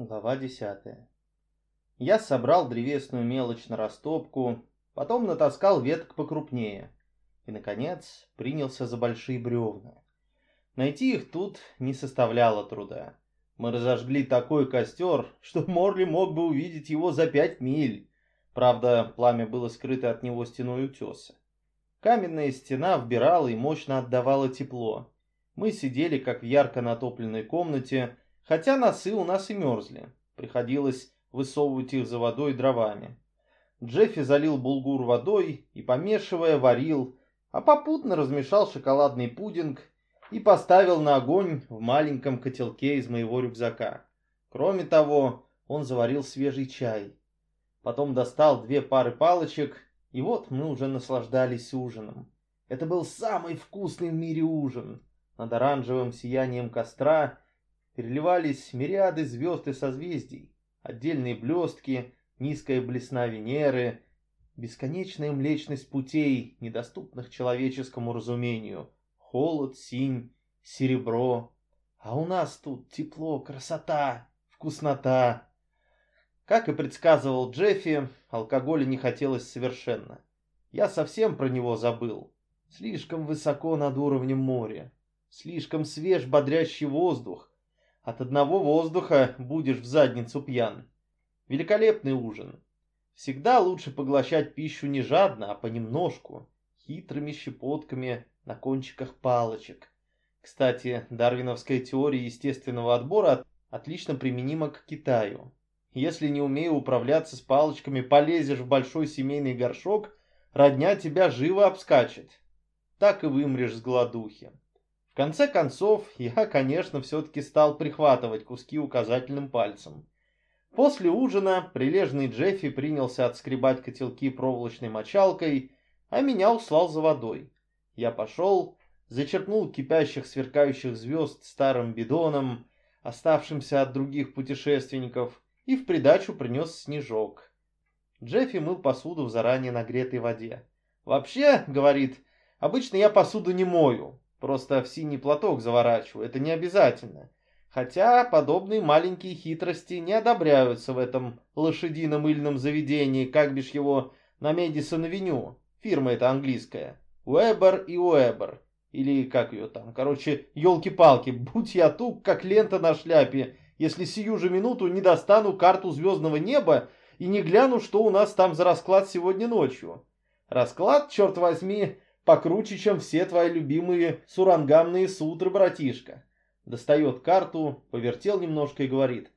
Глава 10. Я собрал древесную мелочь на растопку, потом натаскал веток покрупнее и, наконец, принялся за большие бревна. Найти их тут не составляло труда. Мы разожгли такой костер, что Морли мог бы увидеть его за пять миль. Правда, пламя было скрыто от него стеной утеса. Каменная стена вбирала и мощно отдавала тепло. Мы сидели, как в ярко натопленной комнате, Хотя носы у нас и мерзли. Приходилось высовывать их за водой дровами. Джеффи залил булгур водой и, помешивая, варил, а попутно размешал шоколадный пудинг и поставил на огонь в маленьком котелке из моего рюкзака. Кроме того, он заварил свежий чай. Потом достал две пары палочек, и вот мы уже наслаждались ужином. Это был самый вкусный в мире ужин. Над оранжевым сиянием костра переливались мириады звезд и созвездий, отдельные блестки, низкая блесна Венеры, бесконечная млечность путей, недоступных человеческому разумению, холод, синь, серебро. А у нас тут тепло, красота, вкуснота. Как и предсказывал Джеффи, алкоголя не хотелось совершенно. Я совсем про него забыл. Слишком высоко над уровнем моря. Слишком свеж бодрящий воздух. От одного воздуха будешь в задницу пьян. Великолепный ужин. Всегда лучше поглощать пищу не жадно, а понемножку, хитрыми щепотками на кончиках палочек. Кстати, дарвиновская теория естественного отбора отлично применима к Китаю. Если не умея управляться с палочками, полезешь в большой семейный горшок, родня тебя живо обскачет. Так и вымрешь с голодухи конце концов, я, конечно, все-таки стал прихватывать куски указательным пальцем. После ужина прилежный Джеффи принялся отскребать котелки проволочной мочалкой, а меня услал за водой. Я пошел, зачерпнул кипящих сверкающих звезд старым бидоном, оставшимся от других путешественников, и в придачу принес снежок. Джеффи мыл посуду в заранее нагретой воде. «Вообще, — говорит, — обычно я посуду не мою, Просто в синий платок заворачиваю, это не обязательно. Хотя подобные маленькие хитрости не одобряются в этом лошадином мыльном заведении, как бишь его, на Медисон-авеню. Фирма эта английская. Уэбер и Уэбер. Или как ее там. Короче, елки-палки, будь я тук, как лента на шляпе, если сию же минуту не достану карту звездного неба и не гляну, что у нас там за расклад сегодня ночью. Расклад, черт возьми, покруче, чем все твои любимые сурангамные сутры, братишка. Достает карту, повертел немножко и говорит.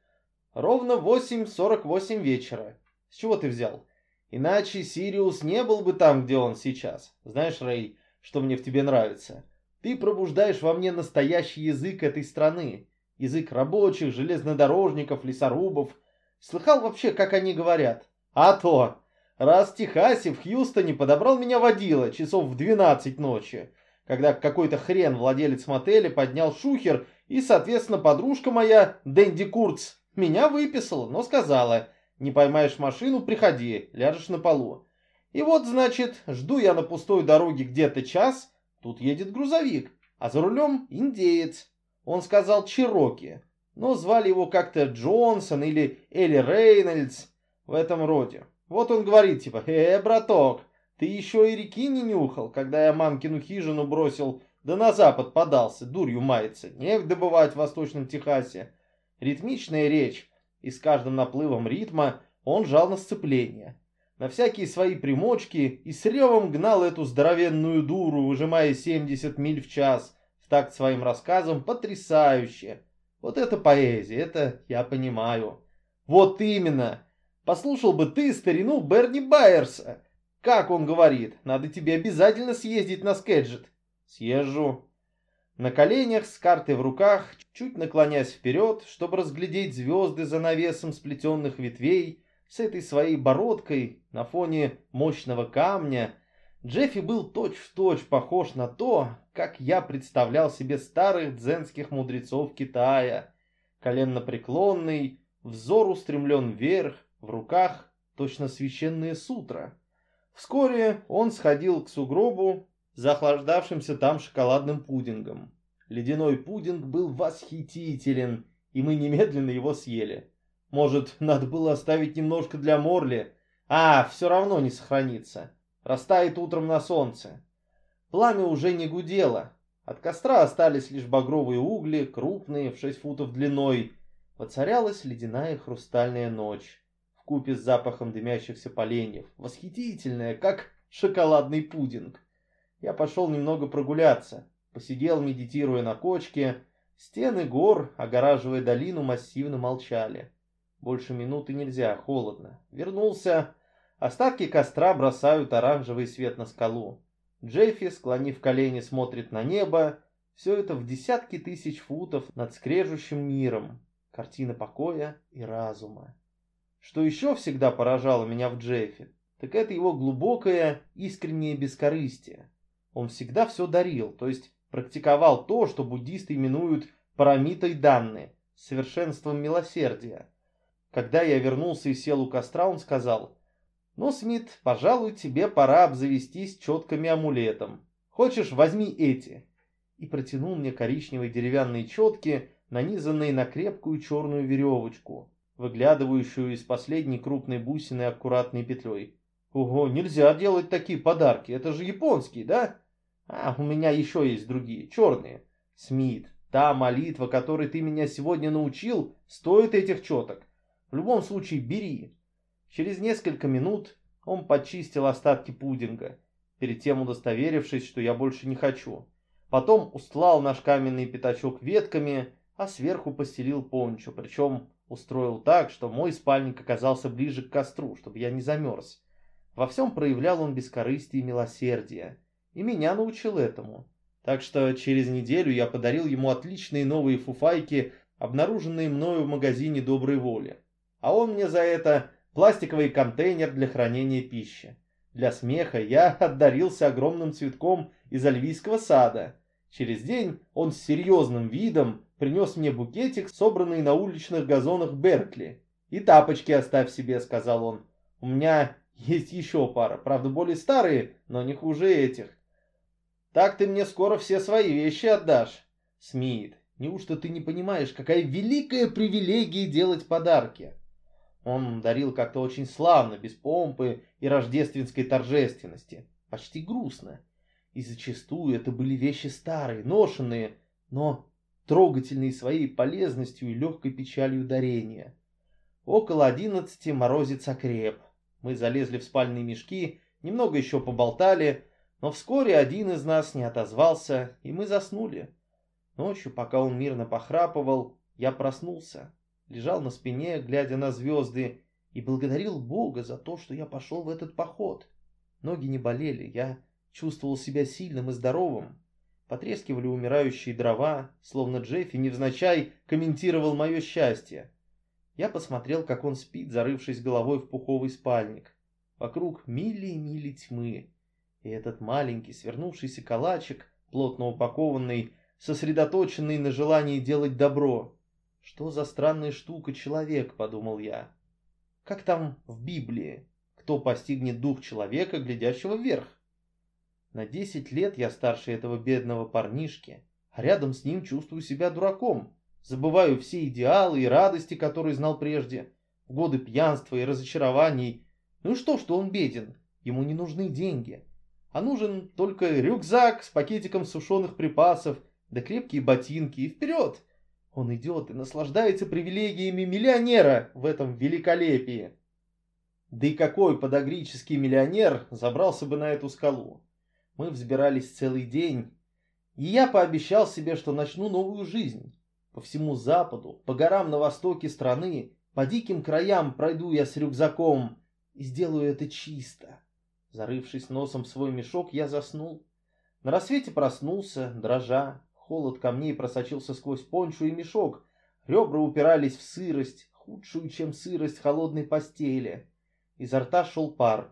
Ровно 8.48 вечера. С чего ты взял? Иначе Сириус не был бы там, где он сейчас. Знаешь, Рэй, что мне в тебе нравится? Ты пробуждаешь во мне настоящий язык этой страны. Язык рабочих, железнодорожников, лесорубов. Слыхал вообще, как они говорят? А то! Раз в Техасе, в Хьюстоне подобрал меня водила часов в 12 ночи, когда какой-то хрен владелец мотеля поднял шухер, и, соответственно, подружка моя, Дэнди Курц, меня выписала, но сказала, не поймаешь машину, приходи, ляжешь на полу. И вот, значит, жду я на пустой дороге где-то час, тут едет грузовик, а за рулем индеец. Он сказал Чироки, но звали его как-то Джонсон или Элли Рейнольдс в этом роде. Вот он говорит, типа, «Э, браток, ты еще и реки не нюхал, когда я мамкину хижину бросил, да на запад подался, дурью мается, нефть добывать в Восточном Техасе». Ритмичная речь, и с каждым наплывом ритма он жал на сцепление. На всякие свои примочки и с ревом гнал эту здоровенную дуру, выжимая 70 миль в час, в такт своим рассказам, потрясающе. Вот это поэзия, это я понимаю. Вот именно. Послушал бы ты старину Берни Байерса. Как он говорит, надо тебе обязательно съездить на Скеджет. Съезжу. На коленях с картой в руках, чуть наклонясь вперед, чтобы разглядеть звезды за навесом сплетенных ветвей, с этой своей бородкой на фоне мощного камня, Джеффи был точь-в-точь точь похож на то, как я представлял себе старых дзенских мудрецов Китая. Коленно преклонный, взор устремлен вверх, в руках точно священные сутра. Вскоре он сходил к сугробу, захлаждавшимся там шоколадным пудингом. Ледяной пудинг был восхитителен, и мы немедленно его съели. Может, надо было оставить немножко для Морли? А, все равно не сохранится. Растает утром на солнце. Пламя уже не гудело. От костра остались лишь багровые угли, крупные, в шесть футов длиной. Воцарялась ледяная хрустальная ночь, купе с запахом дымящихся поленьев, восхитительная, как шоколадный пудинг. Я пошел немного прогуляться, посидел, медитируя на кочке. Стены гор, огораживая долину, массивно молчали. Больше минуты нельзя, холодно. Вернулся. Остатки костра бросают оранжевый свет на скалу. Джеффи, склонив колени, смотрит на небо. Все это в десятки тысяч футов над скрежущим миром. Картина покоя и разума. Что еще всегда поражало меня в Джеффи, так это его глубокое, искреннее бескорыстие. Он всегда все дарил, то есть практиковал то, что буддисты именуют парамитой данны, совершенством милосердия. Когда я вернулся и сел у костра, он сказал, «Ну, Смит, пожалуй, тебе пора обзавестись четками амулетом. Хочешь, возьми эти». И протянул мне коричневые деревянные четки, нанизанные на крепкую черную веревочку, выглядывающую из последней крупной бусины аккуратной петлей. «Ого, нельзя делать такие подарки, это же японские, да?» «А, у меня еще есть другие, черные». «Смит, та молитва, которой ты меня сегодня научил, стоит этих четок. В любом случае, бери». Через несколько минут он почистил остатки пудинга, перед тем удостоверившись, что я больше не хочу. Потом устлал наш каменный пятачок ветками, а сверху постелил пончо, причем устроил так, что мой спальник оказался ближе к костру, чтобы я не замерз. Во всем проявлял он бескорыстие и милосердие, и меня научил этому. Так что через неделю я подарил ему отличные новые фуфайки, обнаруженные мною в магазине доброй воли. А он мне за это пластиковый контейнер для хранения пищи. Для смеха я отдарился огромным цветком из альвийского сада. Через день он с серьезным видом принес мне букетик, собранный на уличных газонах Беркли. «И тапочки оставь себе», — сказал он. «У меня есть еще пара, правда более старые, но не хуже этих. Так ты мне скоро все свои вещи отдашь». Смит, неужто ты не понимаешь, какая великая привилегия делать подарки? Он дарил как-то очень славно, без помпы и рождественской торжественности. Почти грустно. И зачастую это были вещи старые, ношенные, но трогательный своей полезностью и легкой печалью дарения. Около одиннадцати морозец окреп. Мы залезли в спальные мешки, немного еще поболтали, но вскоре один из нас не отозвался, и мы заснули. Ночью, пока он мирно похрапывал, я проснулся, лежал на спине, глядя на звезды, и благодарил Бога за то, что я пошел в этот поход. Ноги не болели, я чувствовал себя сильным и здоровым. Потрескивали умирающие дрова, словно Джеффи невзначай комментировал мое счастье. Я посмотрел, как он спит, зарывшись головой в пуховый спальник. Вокруг мили и мили тьмы. И этот маленький свернувшийся калачик, плотно упакованный, сосредоточенный на желании делать добро. Что за странная штука человек, подумал я. Как там в Библии? Кто постигнет дух человека, глядящего вверх? На десять лет я старше этого бедного парнишки, а рядом с ним чувствую себя дураком. Забываю все идеалы и радости, которые знал прежде. В годы пьянства и разочарований. Ну и что, что он беден? Ему не нужны деньги. А нужен только рюкзак с пакетиком сушеных припасов, да крепкие ботинки, и вперед! Он идет и наслаждается привилегиями миллионера в этом великолепии. Да и какой подогрический миллионер забрался бы на эту скалу? Мы взбирались целый день, и я пообещал себе, что начну новую жизнь. По всему западу, по горам на востоке страны, по диким краям пройду я с рюкзаком и сделаю это чисто. Зарывшись носом в свой мешок, я заснул. На рассвете проснулся, дрожа. Холод камней просочился сквозь пончу и мешок. Ребра упирались в сырость, худшую, чем сырость холодной постели. Изо рта шел пар.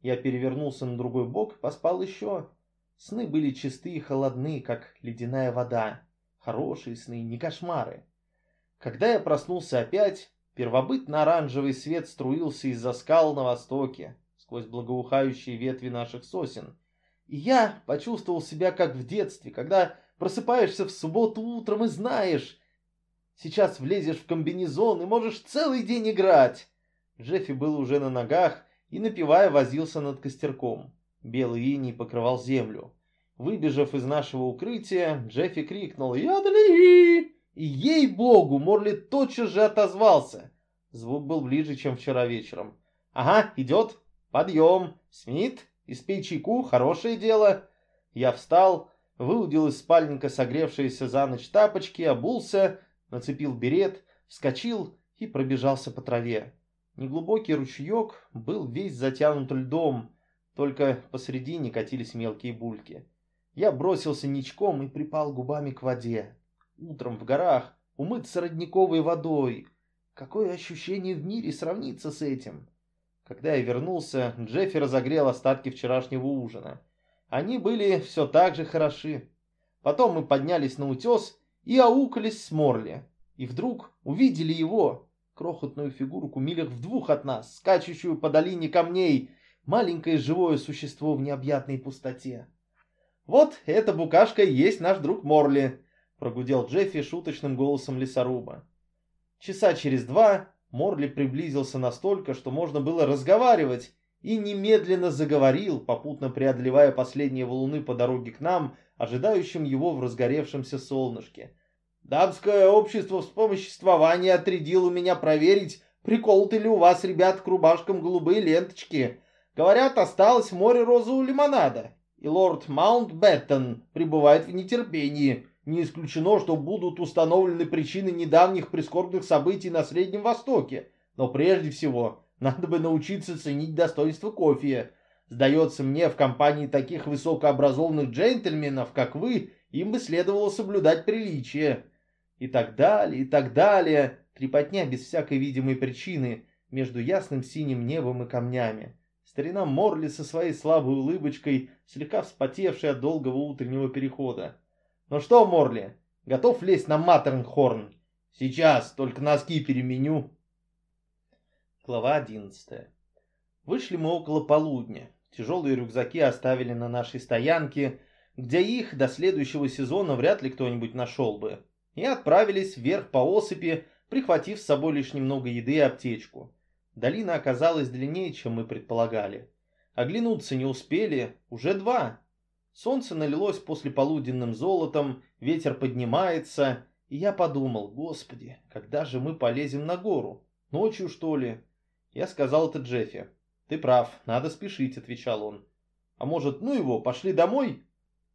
Я перевернулся на другой бок, поспал еще. Сны были чистые и холодны, как ледяная вода. Хорошие сны, не кошмары. Когда я проснулся опять, первобытно-оранжевый свет струился из-за скал на востоке, сквозь благоухающие ветви наших сосен. И я почувствовал себя как в детстве, когда просыпаешься в субботу утром и знаешь, Сейчас влезешь в комбинезон и можешь целый день играть!» Джеффи был уже на ногах и, напивая, возился над костерком. Белый иней покрывал землю. Выбежав из нашего укрытия, Джеффи крикнул «Ядли!» И ей-богу, Морли тотчас же отозвался. Звук был ближе, чем вчера вечером. «Ага, идет. Подъем. Смит, испей чайку, хорошее дело». Я встал, выудил из спальника согревшиеся за ночь тапочки, обулся, нацепил берет, вскочил и пробежался по траве. Неглубокий ручеек был весь затянут льдом, только посредине катились мелкие бульки. Я бросился ничком и припал губами к воде. Утром в горах умыться родниковой водой. Какое ощущение в мире сравнится с этим? Когда я вернулся, Джеффи разогрел остатки вчерашнего ужина. Они были все так же хороши. Потом мы поднялись на утес и аукались с Морли. И вдруг увидели его, крохотную фигурку милях в двух от нас, скачущую по долине камней, маленькое живое существо в необъятной пустоте. «Вот эта букашка и есть наш друг Морли», — прогудел Джеффи шуточным голосом лесоруба. Часа через два Морли приблизился настолько, что можно было разговаривать, и немедленно заговорил, попутно преодолевая последние валуны по дороге к нам, ожидающим его в разгоревшемся солнышке. Дамское общество вспомоществования отрядило меня проверить, приколоты ли у вас, ребят, к рубашкам голубые ленточки. Говорят, осталось море розового лимонада. И лорд Маунтбеттон пребывает в нетерпении. Не исключено, что будут установлены причины недавних прискорбных событий на Среднем Востоке. Но прежде всего, надо бы научиться ценить достоинство кофе. Сдается мне, в компании таких высокообразованных джентльменов, как вы, им бы следовало соблюдать приличие и так далее, и так далее. Трепотня без всякой видимой причины между ясным синим небом и камнями. Старина Морли со своей слабой улыбочкой, слегка вспотевший от долгого утреннего перехода. «Ну что, Морли, готов лезть на Маттернхорн? Сейчас, только носки переменю». Глава одиннадцатая. Вышли мы около полудня. Тяжелые рюкзаки оставили на нашей стоянке, где их до следующего сезона вряд ли кто-нибудь нашел бы и отправились вверх по осыпи, прихватив с собой лишь немного еды и аптечку. Долина оказалась длиннее, чем мы предполагали. Оглянуться не успели, уже два. Солнце налилось после полуденным золотом, ветер поднимается, и я подумал, господи, когда же мы полезем на гору? Ночью, что ли? Я сказал это Джеффи. Ты прав, надо спешить, отвечал он. А может, ну его, пошли домой?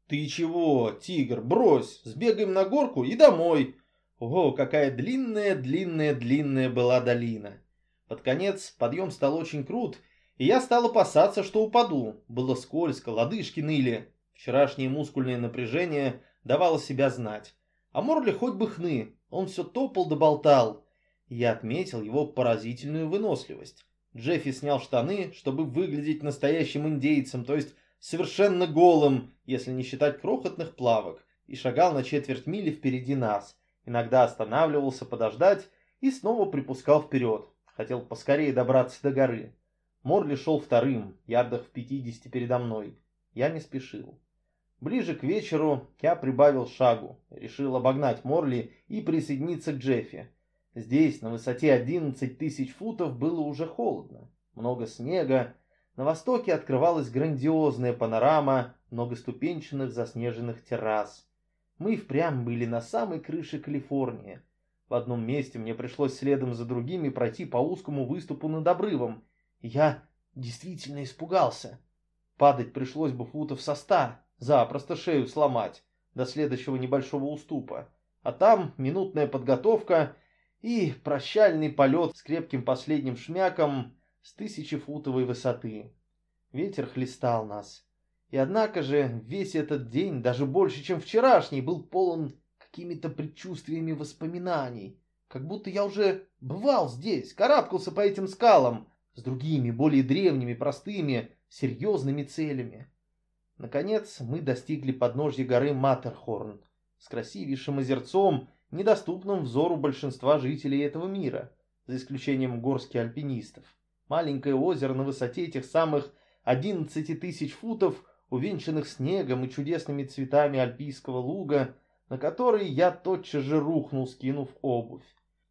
«Ты чего, тигр, брось, сбегаем на горку и домой!» Ого, какая длинная-длинная-длинная была долина. Под конец подъем стал очень крут, и я стал опасаться, что упаду. Было скользко, лодыжки ныли. Вчерашнее мускульное напряжение давало себя знать. А Морли хоть бы хны, он все топал да болтал. Я отметил его поразительную выносливость. Джеффи снял штаны, чтобы выглядеть настоящим индейцем, то есть совершенно голым, если не считать крохотных плавок, и шагал на четверть мили впереди нас. Иногда останавливался подождать и снова припускал вперед. Хотел поскорее добраться до горы. Морли шел вторым, ярдах в пятидесяти передо мной. Я не спешил. Ближе к вечеру я прибавил шагу, решил обогнать Морли и присоединиться к Джеффи. Здесь, на высоте 11 тысяч футов, было уже холодно. Много снега, на востоке открывалась грандиозная панорама многоступенчатых заснеженных террас. Мы впрямь были на самой крыше Калифорнии. В одном месте мне пришлось следом за другими пройти по узкому выступу над обрывом. Я действительно испугался. Падать пришлось бы футов со ста, запросто шею сломать, до следующего небольшого уступа. А там минутная подготовка и прощальный полет с крепким последним шмяком с тысячефутовой высоты. Ветер хлестал нас. И однако же весь этот день, даже больше, чем вчерашний, был полон какими-то предчувствиями воспоминаний. Как будто я уже бывал здесь, карабкался по этим скалам с другими, более древними, простыми, серьезными целями. Наконец мы достигли подножья горы Матерхорн с красивейшим озерцом, недоступным взору большинства жителей этого мира, за исключением горских альпинистов. Маленькое озеро на высоте этих самых 11 тысяч футов, увенчанных снегом и чудесными цветами альпийского луга, на который я тотчас же рухнул, скинув обувь.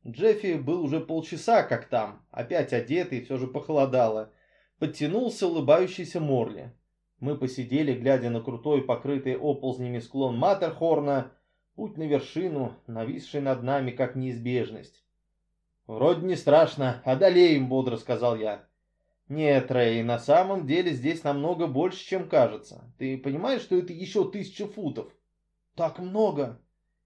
Джеффи был уже полчаса как там, опять одетый, все же похолодало. Подтянулся улыбающийся Морли. Мы посидели, глядя на крутой, покрытый оползнями склон Матерхорна, путь на вершину, нависший над нами как неизбежность. «Вроде не страшно, одолеем», — бодро сказал я. «Нет, Рэй, на самом деле здесь намного больше, чем кажется. Ты понимаешь, что это еще тысяча футов?» «Так много!»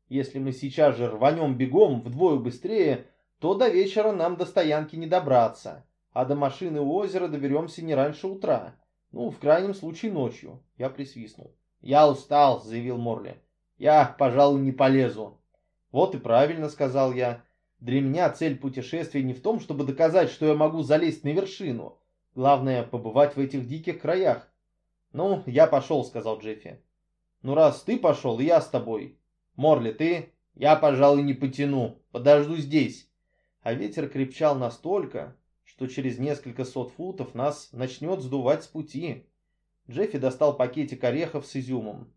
«Если мы сейчас же рванем бегом вдвое быстрее, то до вечера нам до стоянки не добраться, а до машины у озера доберемся не раньше утра». Ну, в крайнем случае ночью. Я присвистнул. Я устал, заявил Морли. Я, пожалуй, не полезу. Вот и правильно, сказал я. Для меня цель путешествия не в том, чтобы доказать, что я могу залезть на вершину. Главное, побывать в этих диких краях. Ну, я пошел, сказал Джеффи. Ну, раз ты пошел, я с тобой. Морли, ты? Я, пожалуй, не потяну. Подожду здесь. А ветер крепчал настолько, что через несколько сот футов нас начнет сдувать с пути. Джеффи достал пакетик орехов с изюмом.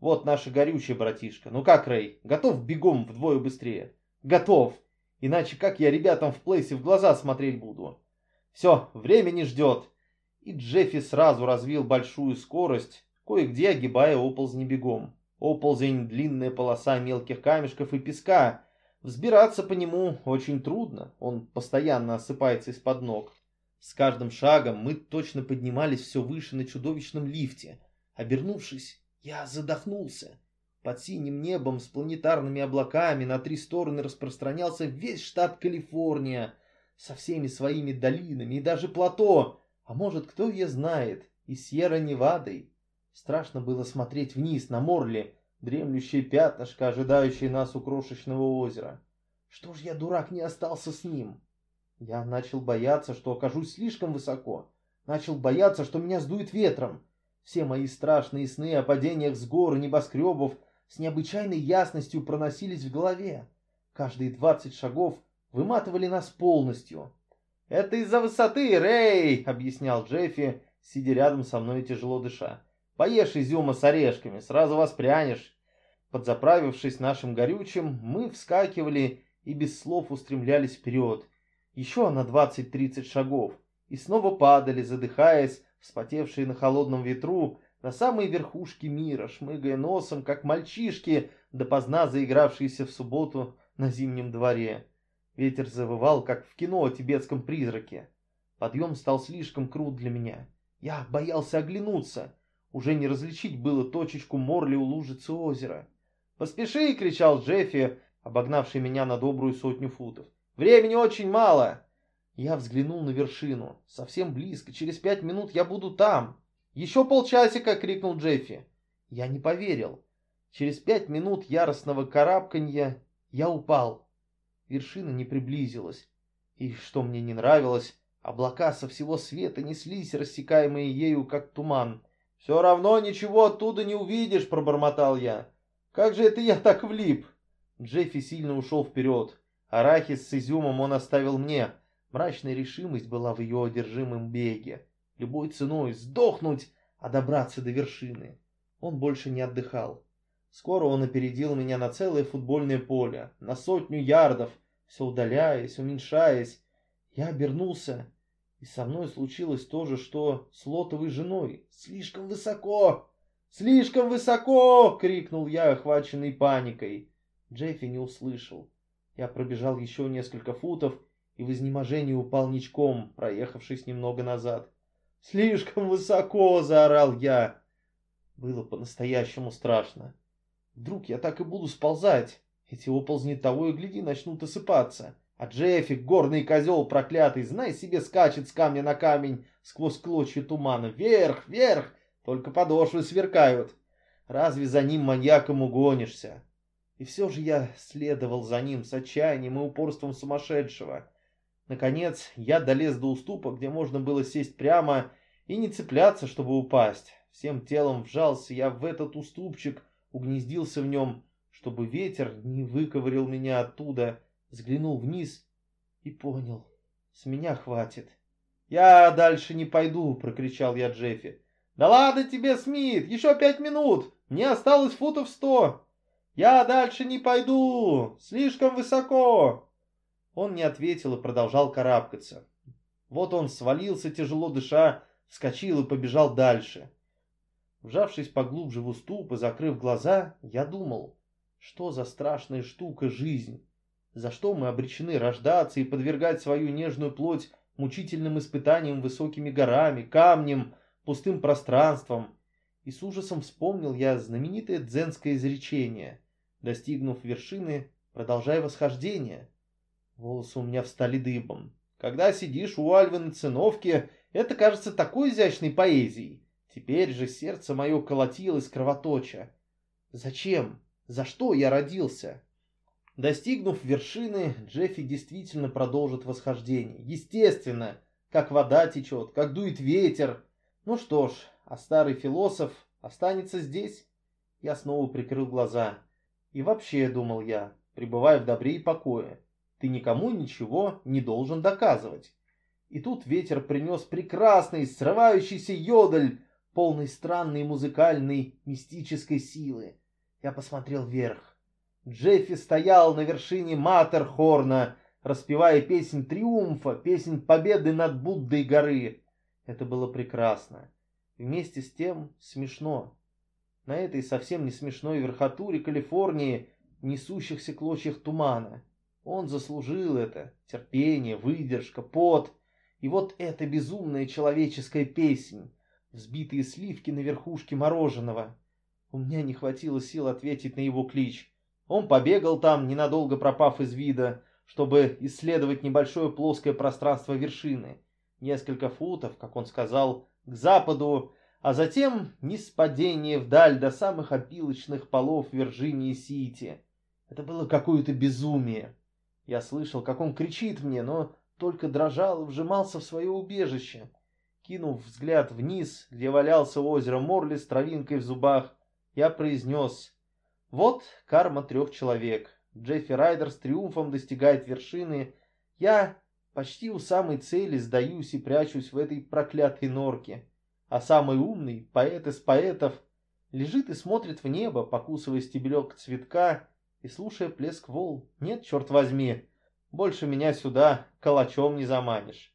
Вот наша горючая, братишка. Ну как, Рэй, готов бегом вдвое быстрее? Готов. Иначе как я ребятам в плейсе в глаза смотреть буду? Все, время не ждет. И Джеффи сразу развил большую скорость, кое-где огибая оползни бегом. Оползень — длинная полоса мелких камешков и песка, Взбираться по нему очень трудно, он постоянно осыпается из-под ног. С каждым шагом мы точно поднимались все выше на чудовищном лифте. Обернувшись, я задохнулся. Под синим небом с планетарными облаками на три стороны распространялся весь штат Калифорния со всеми своими долинами и даже плато, а может, кто ее знает, и Сьерра-Невадой. Страшно было смотреть вниз на Морли, дремлющее пятнышко, ожидающее нас у крошечного озера. Что ж я, дурак, не остался с ним? Я начал бояться, что окажусь слишком высоко. Начал бояться, что меня сдует ветром. Все мои страшные сны о падениях с гор и небоскребов с необычайной ясностью проносились в голове. Каждые двадцать шагов выматывали нас полностью. «Это из-за высоты, Рэй!» — объяснял Джеффи, сидя рядом со мной тяжело дыша. Поешь изюма с орешками, сразу воспрянешь. Подзаправившись нашим горючим, мы вскакивали и без слов устремлялись вперед. Еще на двадцать-тридцать шагов. И снова падали, задыхаясь, вспотевшие на холодном ветру, на самой верхушке мира, шмыгая носом, как мальчишки, допоздна заигравшиеся в субботу на зимнем дворе. Ветер завывал, как в кино о тибетском призраке. Подъем стал слишком крут для меня. Я боялся оглянуться. Уже не различить было точечку Морли у лужицы озера. «Поспеши!» — кричал Джеффи, обогнавший меня на добрую сотню футов. «Времени очень мало!» Я взглянул на вершину. Совсем близко. Через пять минут я буду там. «Еще полчасика!» — крикнул Джеффи. Я не поверил. Через пять минут яростного карабканья я упал. Вершина не приблизилась. И что мне не нравилось, облака со всего света неслись, рассекаемые ею, как туман. «Все равно ничего оттуда не увидишь», — пробормотал я. «Как же это я так влип?» Джеффи сильно ушел вперед. Арахис с изюмом он оставил мне. Мрачная решимость была в ее одержимом беге. Любой ценой сдохнуть, а добраться до вершины. Он больше не отдыхал. Скоро он опередил меня на целое футбольное поле, на сотню ярдов, все удаляясь, уменьшаясь. Я обернулся и со мной случилось то же, что с Лотовой женой. Слишком высоко! Слишком высоко! крикнул я, охваченный паникой. Джеффи не услышал. Я пробежал еще несколько футов и в изнеможении упал ничком, проехавшись немного назад. «Слишком высоко!» — заорал я. Было по-настоящему страшно. Вдруг я так и буду сползать. Эти оползни того и гляди начнут осыпаться. А Джеффи, горный козел проклятый, знай себе, скачет с камня на камень сквозь клочья тумана. Вверх, вверх, только подошвы сверкают. Разве за ним маньяком угонишься? И все же я следовал за ним с отчаянием и упорством сумасшедшего. Наконец, я долез до уступа, где можно было сесть прямо и не цепляться, чтобы упасть. Всем телом вжался я в этот уступчик, угнездился в нем, чтобы ветер не выковырил меня оттуда, взглянул вниз и понял, с меня хватит. «Я дальше не пойду!» — прокричал я Джеффи. «Да ладно тебе, Смит, еще пять минут! Мне осталось футов сто!» «Я дальше не пойду! Слишком высоко!» Он не ответил и продолжал карабкаться. Вот он свалился, тяжело дыша, вскочил и побежал дальше. Вжавшись поглубже в уступ и закрыв глаза, я думал, что за страшная штука жизнь, за что мы обречены рождаться и подвергать свою нежную плоть мучительным испытаниям высокими горами, камнем, пустым пространством. И с ужасом вспомнил я знаменитое дзенское изречение. Достигнув вершины, продолжай восхождение. Волосы у меня встали дыбом. Когда сидишь у Альвы на циновке, это кажется такой изящной поэзией. Теперь же сердце мое колотилось кровоточа. Зачем? За что я родился? Достигнув вершины, Джеффи действительно продолжит восхождение. Естественно, как вода течет, как дует ветер. Ну что ж, а старый философ останется здесь. Я снова прикрыл глаза. И вообще, думал я, пребывая в добре и покое, ты никому ничего не должен доказывать. И тут ветер принес прекрасный, срывающийся йодль, полный странной музыкальной мистической силы. Я посмотрел вверх. Джеффи стоял на вершине Матерхорна, распевая песнь триумфа, песнь победы над Буддой горы. Это было прекрасно. Вместе с тем смешно. На этой совсем не смешной верхотуре Калифорнии, несущихся клочьях тумана. Он заслужил это. Терпение, выдержка, пот. И вот эта безумная человеческая песнь взбитые сливки на верхушке мороженого. У меня не хватило сил ответить на его клич. Он побегал там, ненадолго пропав из вида, чтобы исследовать небольшое плоское пространство вершины. Несколько футов, как он сказал, к западу, а затем ниспадение вдаль до самых опилочных полов Вирджинии-Сити. Это было какое-то безумие. Я слышал, как он кричит мне, но только дрожал и вжимался в свое убежище. Кинув взгляд вниз, где валялся озеро Морли с травинкой в зубах, я произнес «Вот карма трех человек. Джеффи Райдер с триумфом достигает вершины. Я почти у самой цели сдаюсь и прячусь в этой проклятой норке. А самый умный, поэт из поэтов, лежит и смотрит в небо, покусывая стебелек цветка и слушая плеск волн. Нет, черт возьми, больше меня сюда калачом не заманишь».